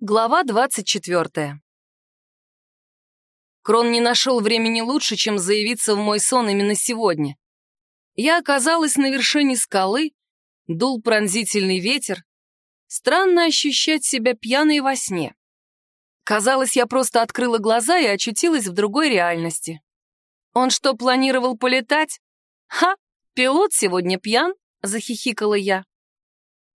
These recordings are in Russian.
Глава 24. Крон не нашел времени лучше, чем заявиться в мой сон именно сегодня. Я оказалась на вершине скалы, дул пронзительный ветер. Странно ощущать себя пьяной во сне. Казалось, я просто открыла глаза и очутилась в другой реальности. Он что, планировал полетать? Ха, пилот сегодня пьян, захихикала я.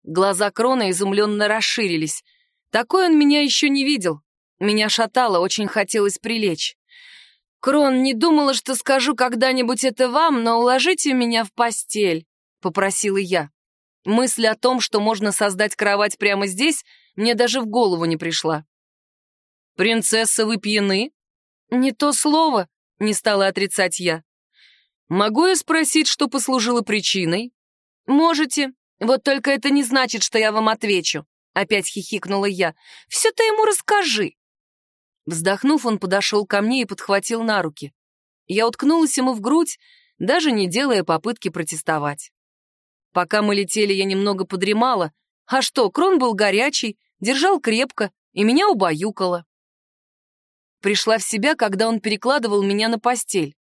Глаза Крона изумленно расширились — такой он меня еще не видел. Меня шатало, очень хотелось прилечь. «Крон, не думала, что скажу когда-нибудь это вам, но уложите меня в постель», — попросила я. Мысль о том, что можно создать кровать прямо здесь, мне даже в голову не пришла. «Принцесса, вы пьяны?» «Не то слово», — не стала отрицать я. «Могу я спросить, что послужило причиной?» «Можете. Вот только это не значит, что я вам отвечу. Опять хихикнула я. «Все ты ему расскажи!» Вздохнув, он подошел ко мне и подхватил на руки. Я уткнулась ему в грудь, даже не делая попытки протестовать. Пока мы летели, я немного подремала. А что, крон был горячий, держал крепко, и меня убаюкало. Пришла в себя, когда он перекладывал меня на постель.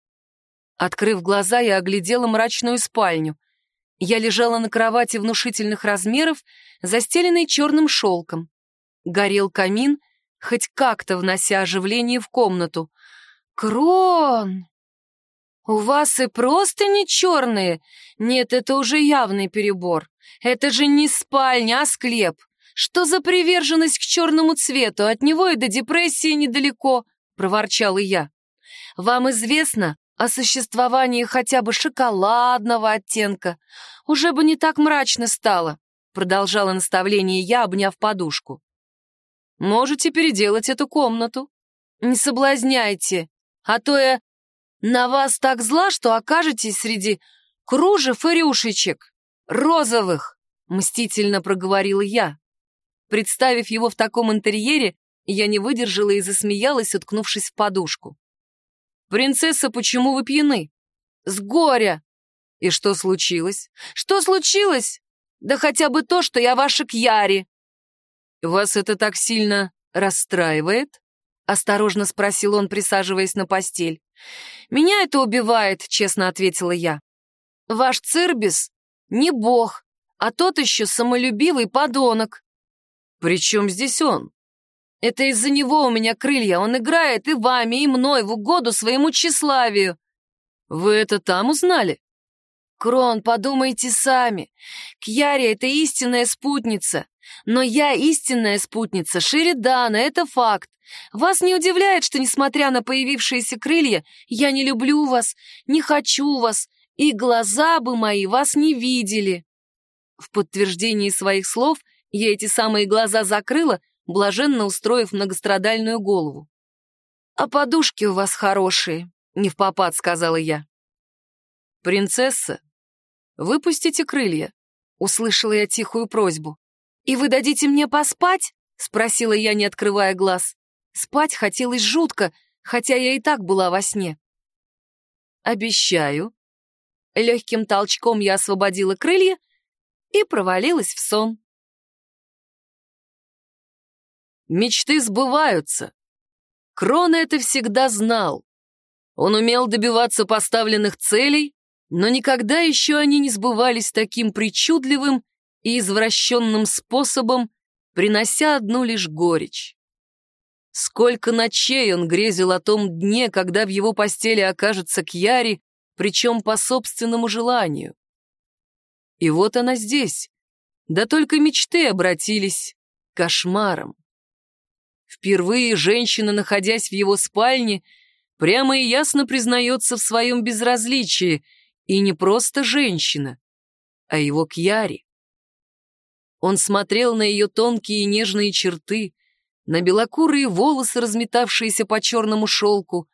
Открыв глаза, я оглядела мрачную спальню. Я лежала на кровати внушительных размеров, застеленной черным шелком. Горел камин, хоть как-то внося оживление в комнату. «Крон! У вас и просто не черные? Нет, это уже явный перебор. Это же не спальня, а склеп. Что за приверженность к черному цвету? От него и до депрессии недалеко», — проворчала я. «Вам известно, о существовании хотя бы шоколадного оттенка. Уже бы не так мрачно стало, продолжала наставление я, обняв подушку. Можете переделать эту комнату. Не соблазняйте, а то я на вас так зла, что окажетесь среди кружев и рюшечек, розовых, мстительно проговорила я. Представив его в таком интерьере, я не выдержала и засмеялась, уткнувшись в подушку. «Принцесса, почему вы пьяны?» «С горя!» «И что случилось?» «Что случилось?» «Да хотя бы то, что я ваша Кьяри!» «Вас это так сильно расстраивает?» — осторожно спросил он, присаживаясь на постель. «Меня это убивает», — честно ответила я. «Ваш Цирбис не бог, а тот еще самолюбивый подонок». «При чем здесь он?» Это из-за него у меня крылья. Он играет и вами, и мной в угоду своему тщеславию. Вы это там узнали? Крон, подумайте сами. Кьяри — это истинная спутница. Но я истинная спутница Шеридана, это факт. Вас не удивляет, что, несмотря на появившиеся крылья, я не люблю вас, не хочу вас, и глаза бы мои вас не видели. В подтверждении своих слов я эти самые глаза закрыла, блаженно устроив многострадальную голову. «А подушки у вас хорошие», — не в попад сказала я. «Принцесса, выпустите крылья», — услышала я тихую просьбу. «И вы дадите мне поспать?» — спросила я, не открывая глаз. Спать хотелось жутко, хотя я и так была во сне. «Обещаю». Легким толчком я освободила крылья и провалилась в сон. Мечты сбываются. Крона это всегда знал. Он умел добиваться поставленных целей, но никогда еще они не сбывались таким причудливым и извращенным способом, принося одну лишь горечь. Сколько ночей он грезил о том дне, когда в его постели окажется Кьяри, причем по собственному желанию. И вот она здесь. Да только мечты обратились кошмаром. Впервые женщина, находясь в его спальне, прямо и ясно признается в своем безразличии, и не просто женщина, а его Кьяри. Он смотрел на ее тонкие и нежные черты, на белокурые волосы, разметавшиеся по черному шелку,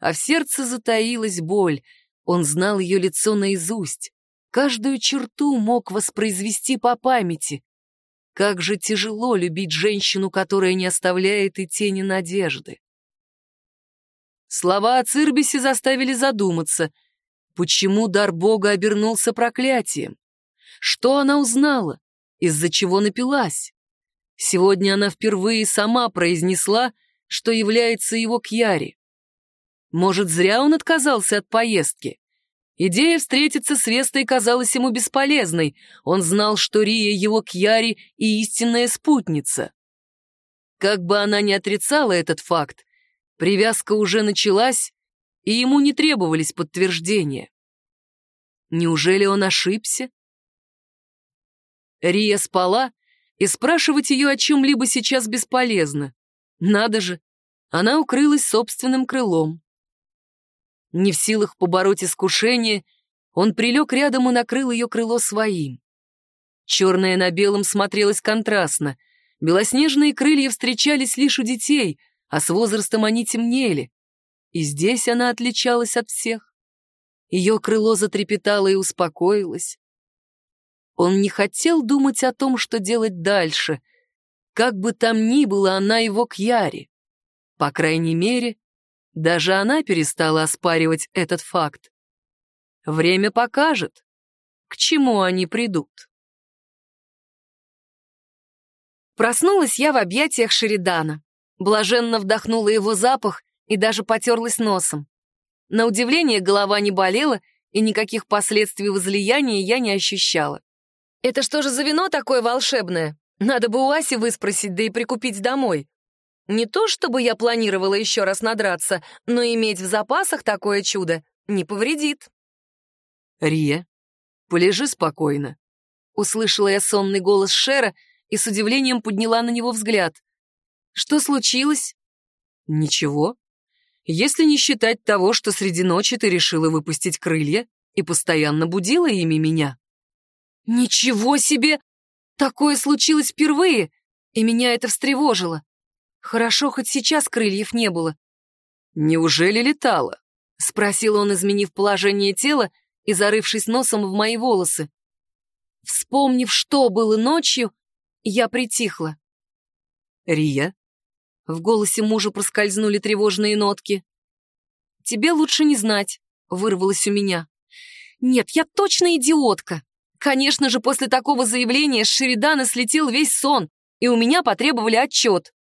а в сердце затаилась боль, он знал ее лицо наизусть, каждую черту мог воспроизвести по памяти, как же тяжело любить женщину, которая не оставляет и тени надежды. Слова о Цирбисе заставили задуматься, почему дар Бога обернулся проклятием. Что она узнала? Из-за чего напилась? Сегодня она впервые сама произнесла, что является его Кьяри. Может, зря он отказался от поездки? Идея встретиться с Вестой казалась ему бесполезной. Он знал, что Рия его Кьяри и истинная спутница. Как бы она ни отрицала этот факт, привязка уже началась, и ему не требовались подтверждения. Неужели он ошибся? Рия спала, и спрашивать ее о чем-либо сейчас бесполезно. Надо же, она укрылась собственным крылом. Не в силах побороть искушение, он прилег рядом и накрыл ее крыло своим. Черное на белом смотрелось контрастно. Белоснежные крылья встречались лишь у детей, а с возрастом они темнели. И здесь она отличалась от всех. Ее крыло затрепетало и успокоилось. Он не хотел думать о том, что делать дальше. Как бы там ни было, она его к Яре. По крайней мере, даже она перестала оспаривать этот факт. Время покажет, к чему они придут. Проснулась я в объятиях Шеридана. Блаженно вдохнула его запах и даже потерлась носом. На удивление голова не болела, и никаких последствий возлияния я не ощущала. «Это что же за вино такое волшебное? Надо бы у Аси выспросить, да и прикупить домой. Не то чтобы я планировала еще раз надраться, но иметь в запасах такое чудо не повредит. «Рия, полежи спокойно», — услышала я сонный голос Шера и с удивлением подняла на него взгляд. «Что случилось?» «Ничего. Если не считать того, что среди ночи ты решила выпустить крылья и постоянно будила ими меня». «Ничего себе! Такое случилось впервые, и меня это встревожило. Хорошо, хоть сейчас крыльев не было. «Неужели летала?» — спросил он, изменив положение тела и зарывшись носом в мои волосы. Вспомнив, что было ночью, я притихла. «Рия?» В голосе мужа проскользнули тревожные нотки. «Тебе лучше не знать», — вырвалось у меня. «Нет, я точно идиотка. Конечно же, после такого заявления с Шеридана слетел весь сон, и у меня потребовали отчет.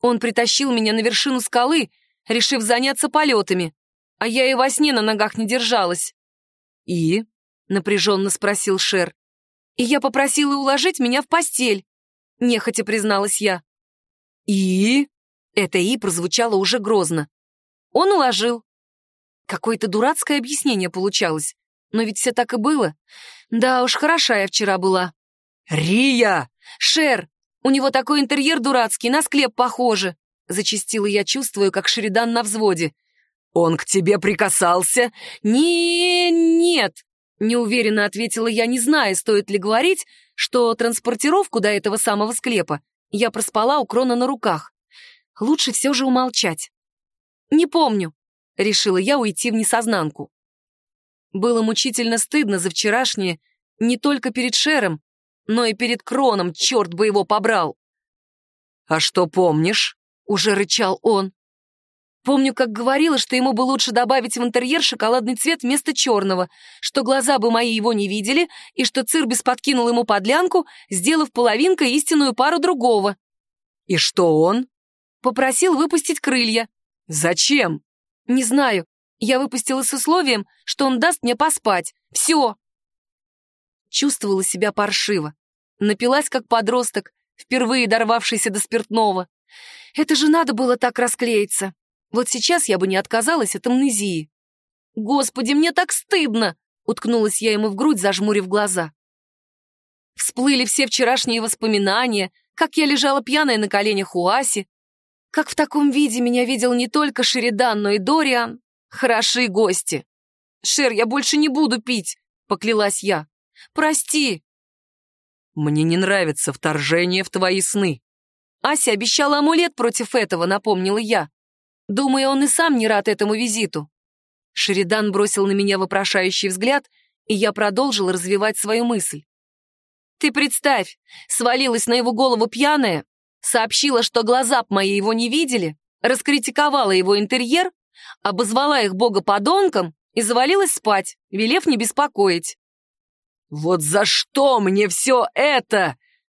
Он притащил меня на вершину скалы, решив заняться полетами, а я и во сне на ногах не держалась. «И?» — напряженно спросил Шер. «И я попросила уложить меня в постель», — нехотя призналась я. «И?» — это «и» прозвучало уже грозно. Он уложил. Какое-то дурацкое объяснение получалось. Но ведь все так и было. Да уж, хороша я вчера была. «Рия!» «Шер, у него такой интерьер дурацкий, на склеп похоже!» Зачистила я, чувствую, как Шеридан на взводе. «Он к тебе прикасался?» «Не, нет!» Неуверенно ответила я, не зная, стоит ли говорить, что транспортировку до этого самого склепа я проспала у Крона на руках. Лучше все же умолчать. «Не помню», — решила я уйти в несознанку. Было мучительно стыдно за вчерашнее не только перед Шером, но и перед Кроном, черт бы его побрал. «А что помнишь?» — уже рычал он. Помню, как говорила, что ему бы лучше добавить в интерьер шоколадный цвет вместо черного, что глаза бы мои его не видели, и что Цирбис подкинул ему подлянку, сделав половинкой истинную пару другого. «И что он?» Попросил выпустить крылья. «Зачем?» «Не знаю. Я выпустила с условием, что он даст мне поспать. Все!» Чувствовала себя паршиво. Напилась, как подросток, впервые дорвавшийся до спиртного. Это же надо было так расклеиться. Вот сейчас я бы не отказалась от амнезии. «Господи, мне так стыдно!» — уткнулась я ему в грудь, зажмурив глаза. Всплыли все вчерашние воспоминания, как я лежала пьяная на коленях у Аси, как в таком виде меня видел не только Шеридан, но и Дориан. Хороши гости. «Шер, я больше не буду пить», — поклялась я. «Прости». «Мне не нравится вторжение в твои сны». Ася обещала амулет против этого, напомнила я. Думаю, он и сам не рад этому визиту. Шеридан бросил на меня вопрошающий взгляд, и я продолжил развивать свою мысль. Ты представь, свалилась на его голову пьяная, сообщила, что глаза б мои его не видели, раскритиковала его интерьер, обозвала их бога подонком и завалилась спать, велев не беспокоить. «Вот за что мне все это?»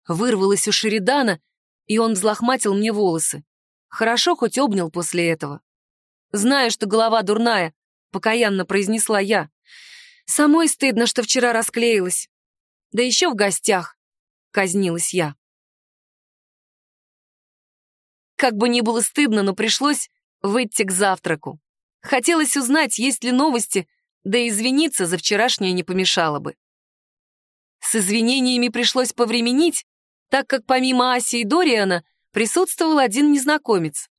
Вырвалась у Шеридана, и он взлохматил мне волосы. Хорошо хоть обнял после этого. «Знаю, что голова дурная», — покаянно произнесла я. «Самой стыдно, что вчера расклеилась. Да еще в гостях», — казнилась я. Как бы ни было стыдно, но пришлось выйти к завтраку. Хотелось узнать, есть ли новости, да извиниться за вчерашнее не помешало бы. С извинениями пришлось повременить, так как помимо Аси и Дориана присутствовал один незнакомец.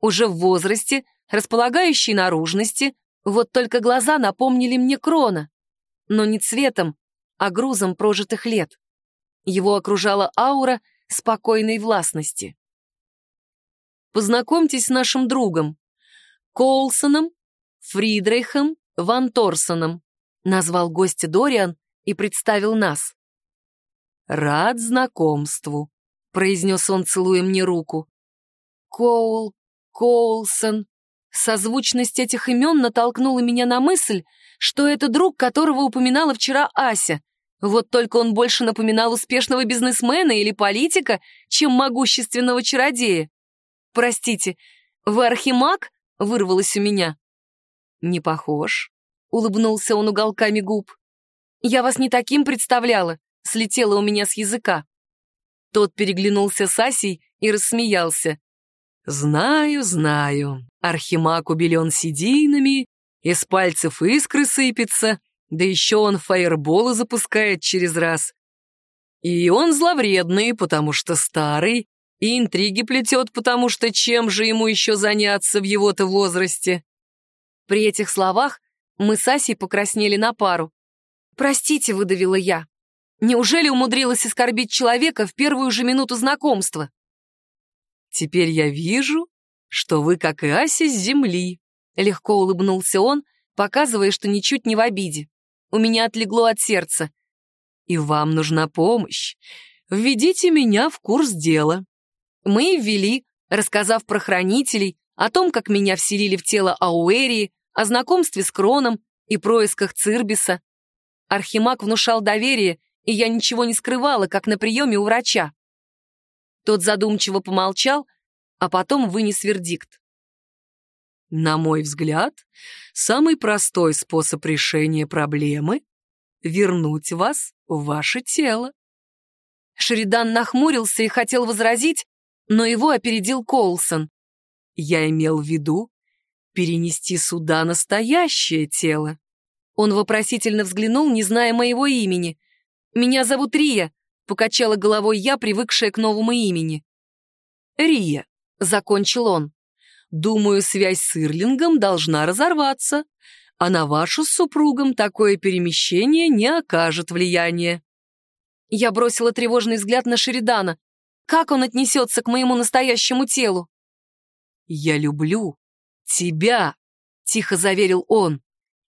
Уже в возрасте, располагающий наружности, вот только глаза напомнили мне Крона, но не цветом, а грузом прожитых лет. Его окружала аура спокойной властности. Познакомьтесь с нашим другом, Коулсоном Фридрейхом Ван Торсоном, назвал гостя Дориан и представил нас. «Рад знакомству», — произнес он, целуя мне руку. «Коул, Коулсон». Созвучность этих имен натолкнула меня на мысль, что это друг, которого упоминала вчера Ася. Вот только он больше напоминал успешного бизнесмена или политика, чем могущественного чародея. «Простите, вы архимаг?» — вырвалось у меня. «Не похож», — улыбнулся он уголками губ. «Я вас не таким представляла», — слетело у меня с языка. Тот переглянулся с Асей и рассмеялся. «Знаю, знаю. Архимаг убелен сединами, из пальцев искры сыпется, да еще он фаерболы запускает через раз. И он зловредный, потому что старый, и интриги плетет, потому что чем же ему еще заняться в его-то возрасте? При этих словах мы с Асей покраснели на пару. «Простите», — выдавила я. «Неужели умудрилась оскорбить человека в первую же минуту знакомства?» «Теперь я вижу, что вы, как и Ася, с земли», — легко улыбнулся он, показывая, что ничуть не в обиде. У меня отлегло от сердца. «И вам нужна помощь. Введите меня в курс дела». Мы ввели, рассказав про хранителей, о том, как меня вселили в тело Ауэрии, о знакомстве с Кроном и происках Цирбиса. Архимаг внушал доверие, и я ничего не скрывала, как на приеме у врача. Тот задумчиво помолчал, а потом вынес вердикт. На мой взгляд, самый простой способ решения проблемы — вернуть вас в ваше тело. Шеридан нахмурился и хотел возразить, но его опередил Коулсон. Я имел в виду перенести сюда настоящее тело. Он вопросительно взглянул, не зная моего имени. «Меня зовут Рия», — покачала головой я, привыкшая к новому имени. «Рия», — закончил он. «Думаю, связь с Ирлингом должна разорваться, а на вашу с супругом такое перемещение не окажет влияния». Я бросила тревожный взгляд на Шеридана. Как он отнесется к моему настоящему телу? «Я люблю тебя», — тихо заверил он, —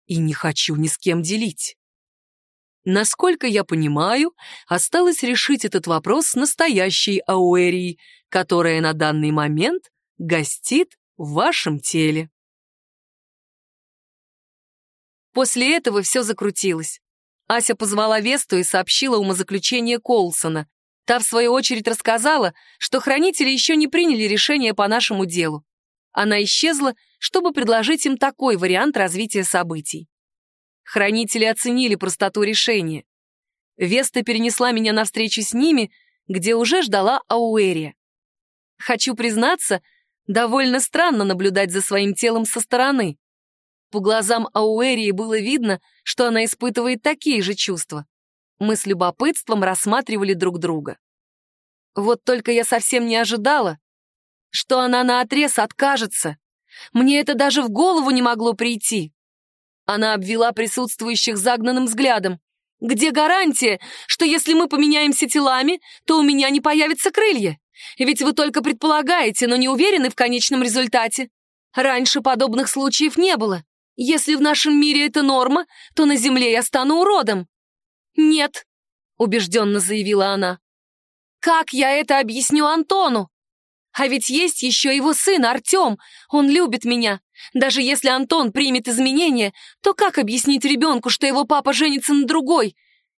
«и не хочу ни с кем делить». Насколько я понимаю, осталось решить этот вопрос с настоящей Ауэрией, которая на данный момент гостит в вашем теле. После этого все закрутилось. Ася позвала Весту и сообщила умозаключение Колсона. Та, в свою очередь, рассказала, что хранители еще не приняли решение по нашему делу. Она исчезла, чтобы предложить им такой вариант развития событий. Хранители оценили простоту решения. Веста перенесла меня на встречу с ними, где уже ждала Ауэрия. Хочу признаться, довольно странно наблюдать за своим телом со стороны. По глазам Ауэрии было видно, что она испытывает такие же чувства. Мы с любопытством рассматривали друг друга. Вот только я совсем не ожидала, что она наотрез откажется. Мне это даже в голову не могло прийти. Она обвела присутствующих загнанным взглядом. «Где гарантия, что если мы поменяемся телами, то у меня не появятся крылья? Ведь вы только предполагаете, но не уверены в конечном результате. Раньше подобных случаев не было. Если в нашем мире это норма, то на Земле я стану уродом. «Нет», — убежденно заявила она. «Как я это объясню Антону? А ведь есть еще его сын Артем, он любит меня. Даже если Антон примет изменения, то как объяснить ребенку, что его папа женится на другой?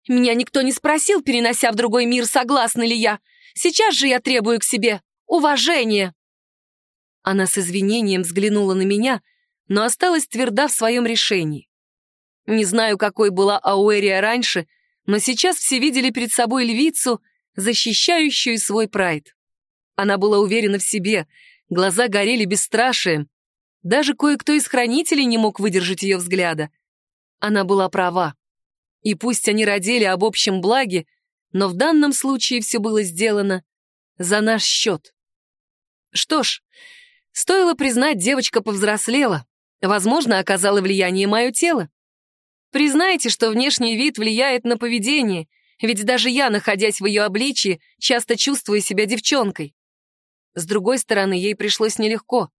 Меня никто не спросил, перенося в другой мир, согласна ли я. Сейчас же я требую к себе уважения. Она с извинением взглянула на меня, но осталась тверда в своем решении. Не знаю, какой была Ауэрия раньше, но сейчас все видели перед собой львицу, защищающую свой прайд. Она была уверена в себе, глаза горели бесстрашием. Даже кое-кто из хранителей не мог выдержать ее взгляда. Она была права. И пусть они родили об общем благе, но в данном случае все было сделано за наш счет. Что ж, стоило признать, девочка повзрослела. Возможно, оказала влияние мое тело. Признайте, что внешний вид влияет на поведение, ведь даже я, находясь в ее обличии, часто чувствую себя девчонкой. С другой стороны, ей пришлось нелегко.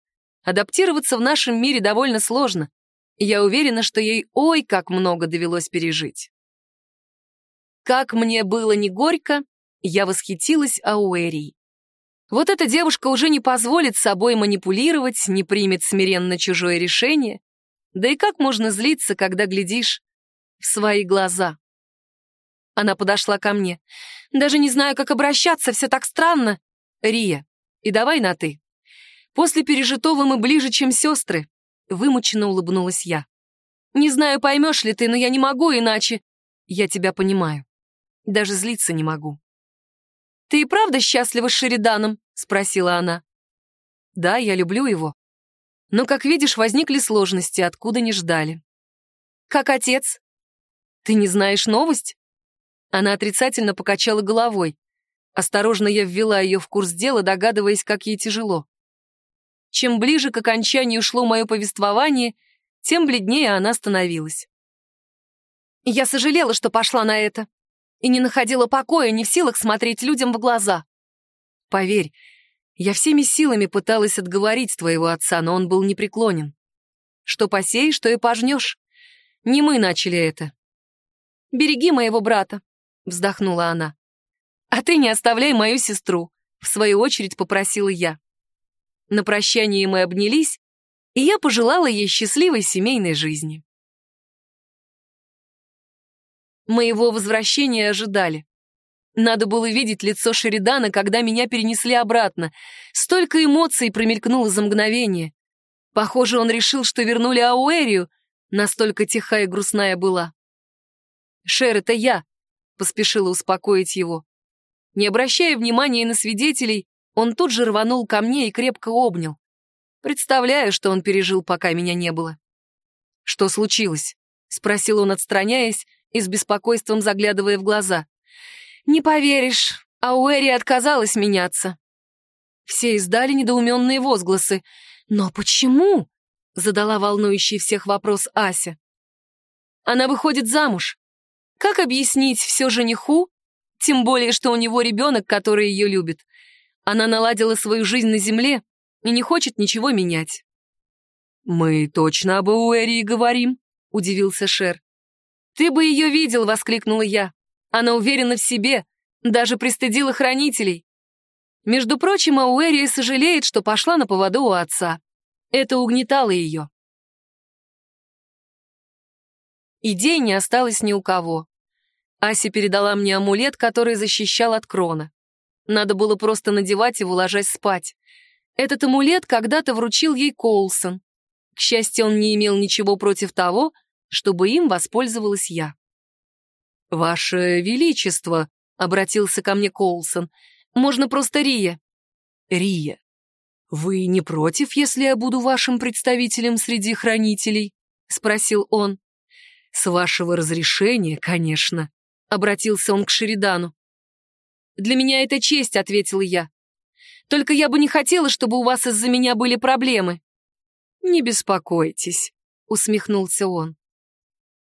Адаптироваться в нашем мире довольно сложно. Я уверена, что ей ой как много довелось пережить. Как мне было не горько, я восхитилась Ауэрией. Вот эта девушка уже не позволит собой манипулировать, не примет смиренно чужое решение. Да и как можно злиться, когда глядишь в свои глаза? Она подошла ко мне. Даже не знаю, как обращаться, все так странно. Рия, и давай на «ты». После пережитого мы ближе, чем сестры. Вымученно улыбнулась я. Не знаю, поймешь ли ты, но я не могу иначе. Я тебя понимаю. Даже злиться не могу. «Ты и правда счастлива с Шериданом?» — спросила она. «Да, я люблю его. Но, как видишь, возникли сложности, откуда не ждали». «Как отец?» «Ты не знаешь новость?» Она отрицательно покачала головой. Осторожно я ввела ее в курс дела, догадываясь, как ей тяжело. Чем ближе к окончанию шло мое повествование, тем бледнее она становилась. Я сожалела, что пошла на это, и не находила покоя, не в силах смотреть людям в глаза. Поверь, я всеми силами пыталась отговорить твоего отца, но он был непреклонен. Что посеешь, то и пожнешь. Не мы начали это. «Береги моего брата», — вздохнула она. «А ты не оставляй мою сестру», — в свою очередь попросила я. На прощание мы обнялись, и я пожелала ей счастливой семейной жизни. Моего возвращения ожидали. Надо было видеть лицо Шеридана, когда меня перенесли обратно. Столько эмоций промелькнуло за мгновение. Похоже, он решил, что вернули Ауэрию, настолько тихая и грустная была. «Шер, это я», — поспешила успокоить его. Не обращая внимания на свидетелей, он тут же рванул ко мне и крепко обнял. Представляю, что он пережил, пока меня не было. «Что случилось?» — спросил он, отстраняясь и с беспокойством заглядывая в глаза. «Не поверишь, Ауэри отказалась меняться». Все издали недоуменные возгласы. «Но почему?» — задала волнующий всех вопрос Ася. «Она выходит замуж. Как объяснить все жениху? Тем более, что у него ребенок, который ее любит. Она наладила свою жизнь на земле и не хочет ничего менять». «Мы точно об Ауэрии говорим», — удивился Шер. «Ты бы ее видел!» — воскликнула я. Она уверена в себе, даже пристыдила хранителей. Между прочим, Ауэрия сожалеет, что пошла на поводу у отца. Это угнетало ее. Идей не осталось ни у кого. Ася передала мне амулет, который защищал от крона. Надо было просто надевать его, ложась спать. Этот амулет когда-то вручил ей Коулсон. К счастью, он не имел ничего против того, чтобы им воспользовалась я. «Ваше Величество», — обратился ко мне Коулсон, — «можно просто Рия». «Рия, вы не против, если я буду вашим представителем среди хранителей?» — спросил он. «С вашего разрешения, конечно», — обратился он к Шеридану. «Для меня это честь», — ответила я. «Только я бы не хотела, чтобы у вас из-за меня были проблемы». «Не беспокойтесь», — усмехнулся он.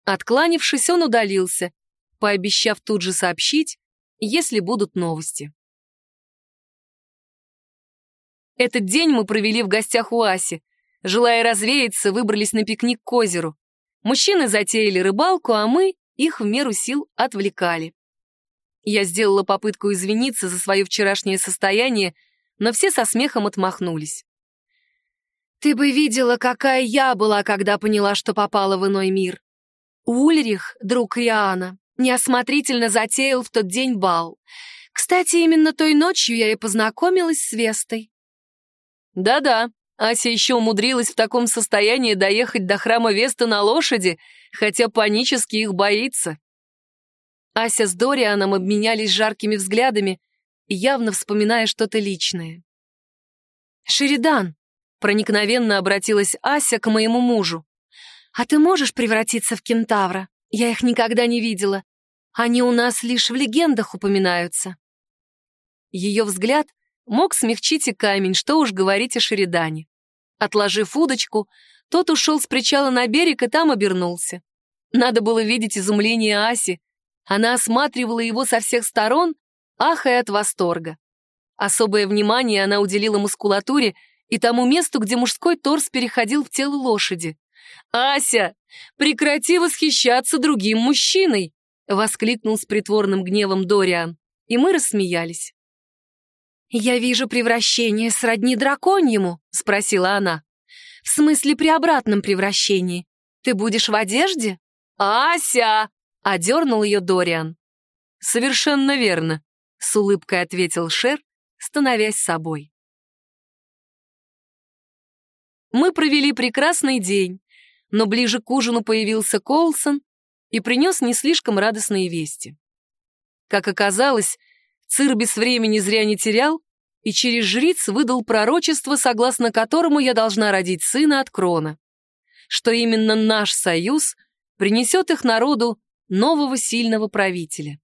Откланившись, он удалился, пообещав тут же сообщить, если будут новости. Этот день мы провели в гостях у Аси. Желая развеяться, выбрались на пикник к озеру. Мужчины затеяли рыбалку, а мы их в меру сил отвлекали. Я сделала попытку извиниться за свое вчерашнее состояние, но все со смехом отмахнулись. «Ты бы видела, какая я была, когда поняла, что попала в иной мир. Ульрих, друг Риана, неосмотрительно затеял в тот день бал. Кстати, именно той ночью я и познакомилась с Вестой. Да-да, Ася еще умудрилась в таком состоянии доехать до храма Весты на лошади, хотя панически их боится. Ася с Дорианом обменялись жаркими взглядами, явно вспоминая что-то личное. «Шеридан», — проникновенно обратилась Ася к моему мужу, «а ты можешь превратиться в кентавра? Я их никогда не видела. Они у нас лишь в легендах упоминаются». Ее взгляд мог смягчить и камень, что уж говорить о Шеридане. Отложив удочку, тот ушел с причала на берег и там обернулся. Надо было видеть изумление Аси. Она осматривала его со всех сторон, ахая от восторга. Особое внимание она уделила мускулатуре и тому месту, где мужской торс переходил в тело лошади. «Ася, прекрати восхищаться другим мужчиной!» — воскликнул с притворным гневом Дориан, и мы рассмеялись. «Я вижу превращение сродни драконьему», — спросила она. «В смысле при обратном превращении? Ты будешь в одежде?» «Ася!» — одернул ее Дориан. «Совершенно верно», — с улыбкой ответил Шер, становясь собой. Мы провели прекрасный день, но ближе к ужину появился Колсон и принес не слишком радостные вести. Как оказалось, Цирбис времени зря не терял и через жриц выдал пророчество, согласно которому я должна родить сына от Крона. Что именно наш союз принесет их народу нового сильного правителя.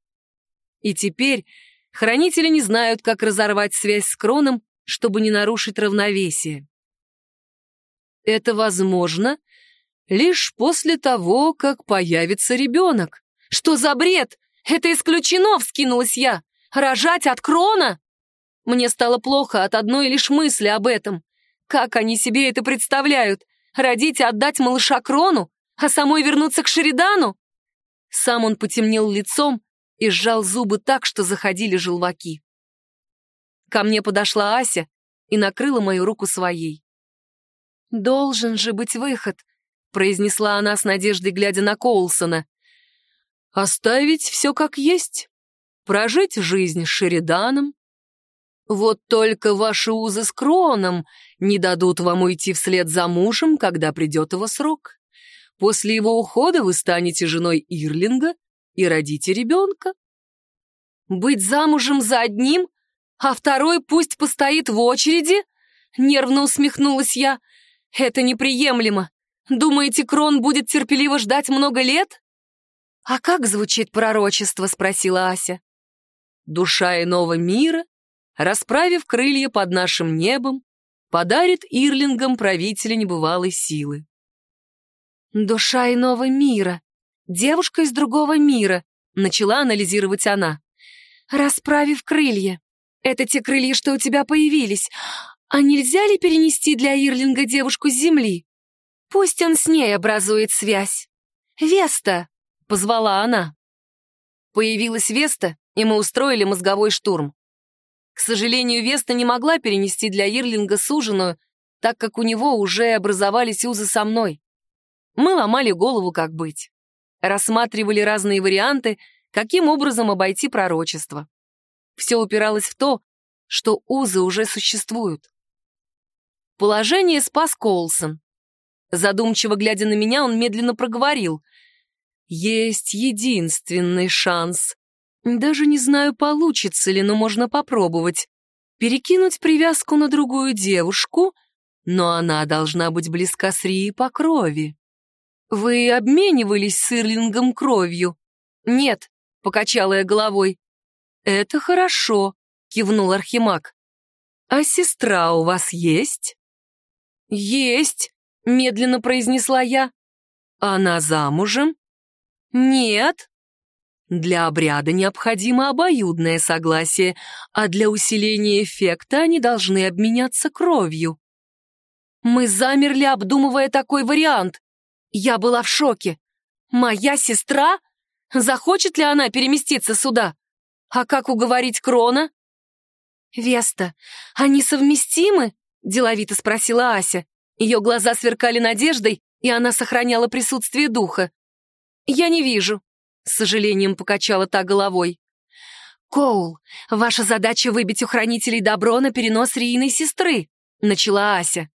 И теперь хранители не знают, как разорвать связь с Кроном, чтобы не нарушить равновесие. Это возможно лишь после того, как появится ребенок. Что за бред? Это исключено, вскинулась я. Рожать от крона? Мне стало плохо от одной лишь мысли об этом. Как они себе это представляют? Родить и отдать малыша крону, а самой вернуться к Шеридану? Сам он потемнел лицом и сжал зубы так, что заходили желваки. Ко мне подошла Ася и накрыла мою руку своей. «Должен же быть выход», — произнесла она с надеждой, глядя на Коулсона. «Оставить все как есть», прожить жизнь с Шериданом. Вот только ваши узы с Кроном не дадут вам уйти вслед за мужем, когда придет его срок. После его ухода вы станете женой Ирлинга и родите ребенка. Быть замужем за одним, а второй пусть постоит в очереди? Нервно усмехнулась я. Это неприемлемо. Думаете, Крон будет терпеливо ждать много лет? «А как звучит пророчество?» — спросила Ася душа иного мира, расправив крылья под нашим небом, подарит Ирлингам правителя небывалой силы. «Душа иного мира, девушка из другого мира», — начала анализировать она. «Расправив крылья. Это те крылья, что у тебя появились. А нельзя ли перенести для Ирлинга девушку с земли? Пусть он с ней образует связь. Веста!» — позвала она. Появилась Веста и мы устроили мозговой штурм. К сожалению, Веста не могла перенести для Ирлинга суженую, так как у него уже образовались узы со мной. Мы ломали голову, как быть. Рассматривали разные варианты, каким образом обойти пророчество. Все упиралось в то, что узы уже существуют. Положение спас Колсон. Задумчиво глядя на меня, он медленно проговорил. «Есть единственный шанс даже не знаю, получится ли, но можно попробовать. Перекинуть привязку на другую девушку, но она должна быть близка с Рией по крови. Вы обменивались с Ирлингом кровью? Нет, покачала я головой. Это хорошо, кивнул Архимаг. А сестра у вас есть? Есть, медленно произнесла я. Она замужем? Нет, для обряда необходимо обоюдное согласие, а для усиления эффекта они должны обменяться кровью. Мы замерли, обдумывая такой вариант. Я была в шоке. Моя сестра? Захочет ли она переместиться сюда? А как уговорить Крона? «Веста, они совместимы?» — деловито спросила Ася. Ее глаза сверкали надеждой, и она сохраняла присутствие духа. «Я не вижу. — с сожалением покачала та головой. «Коул, ваша задача выбить у хранителей добро на перенос Рииной сестры», — начала Ася.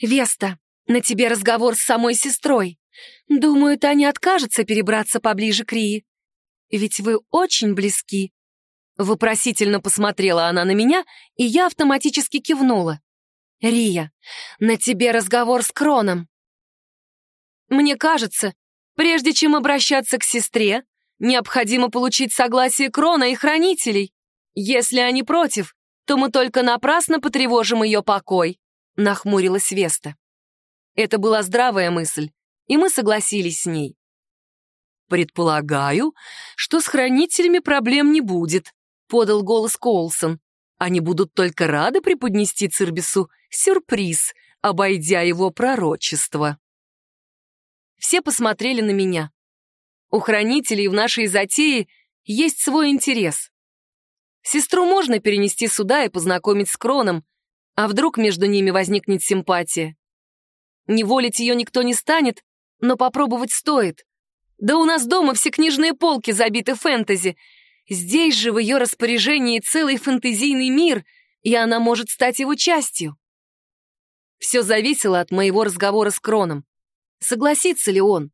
«Веста, на тебе разговор с самой сестрой. Думаю, та не откажется перебраться поближе к Рии. Ведь вы очень близки». Вопросительно посмотрела она на меня, и я автоматически кивнула. «Рия, на тебе разговор с Кроном». «Мне кажется, прежде чем обращаться к сестре, необходимо получить согласие Крона и Хранителей. Если они против, то мы только напрасно потревожим ее покой», — нахмурилась Веста. Это была здравая мысль, и мы согласились с ней. «Предполагаю, что с Хранителями проблем не будет», — подал голос Коулсон. «Они будут только рады преподнести Цирбису сюрприз, обойдя его пророчество». Все посмотрели на меня. У хранителей в нашей затее есть свой интерес. Сестру можно перенести сюда и познакомить с Кроном, а вдруг между ними возникнет симпатия. Не волить ее никто не станет, но попробовать стоит. Да у нас дома все книжные полки забиты фэнтези. Здесь же в ее распоряжении целый фэнтезийный мир, и она может стать его частью. Все зависело от моего разговора с Кроном. Согласится ли он?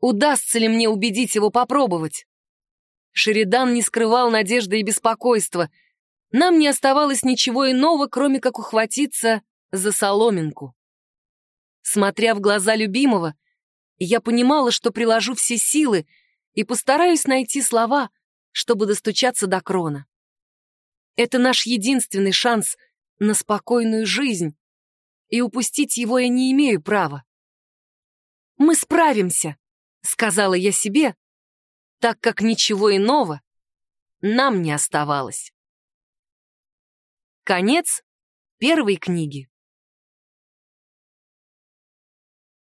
Удастся ли мне убедить его попробовать? Шеридан не скрывал надежды и беспокойства. Нам не оставалось ничего иного, кроме как ухватиться за соломинку. Смотря в глаза любимого, я понимала, что приложу все силы и постараюсь найти слова, чтобы достучаться до крона. Это наш единственный шанс на спокойную жизнь, и упустить его я не имею права. «Мы справимся», сказала я себе, так как ничего иного нам не оставалось. Конец первой книги.